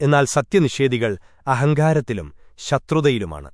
എന്നാൽ സത്യനിഷേധികൾ അഹങ്കാരത്തിലും ശത്രുതയിലുമാണ്.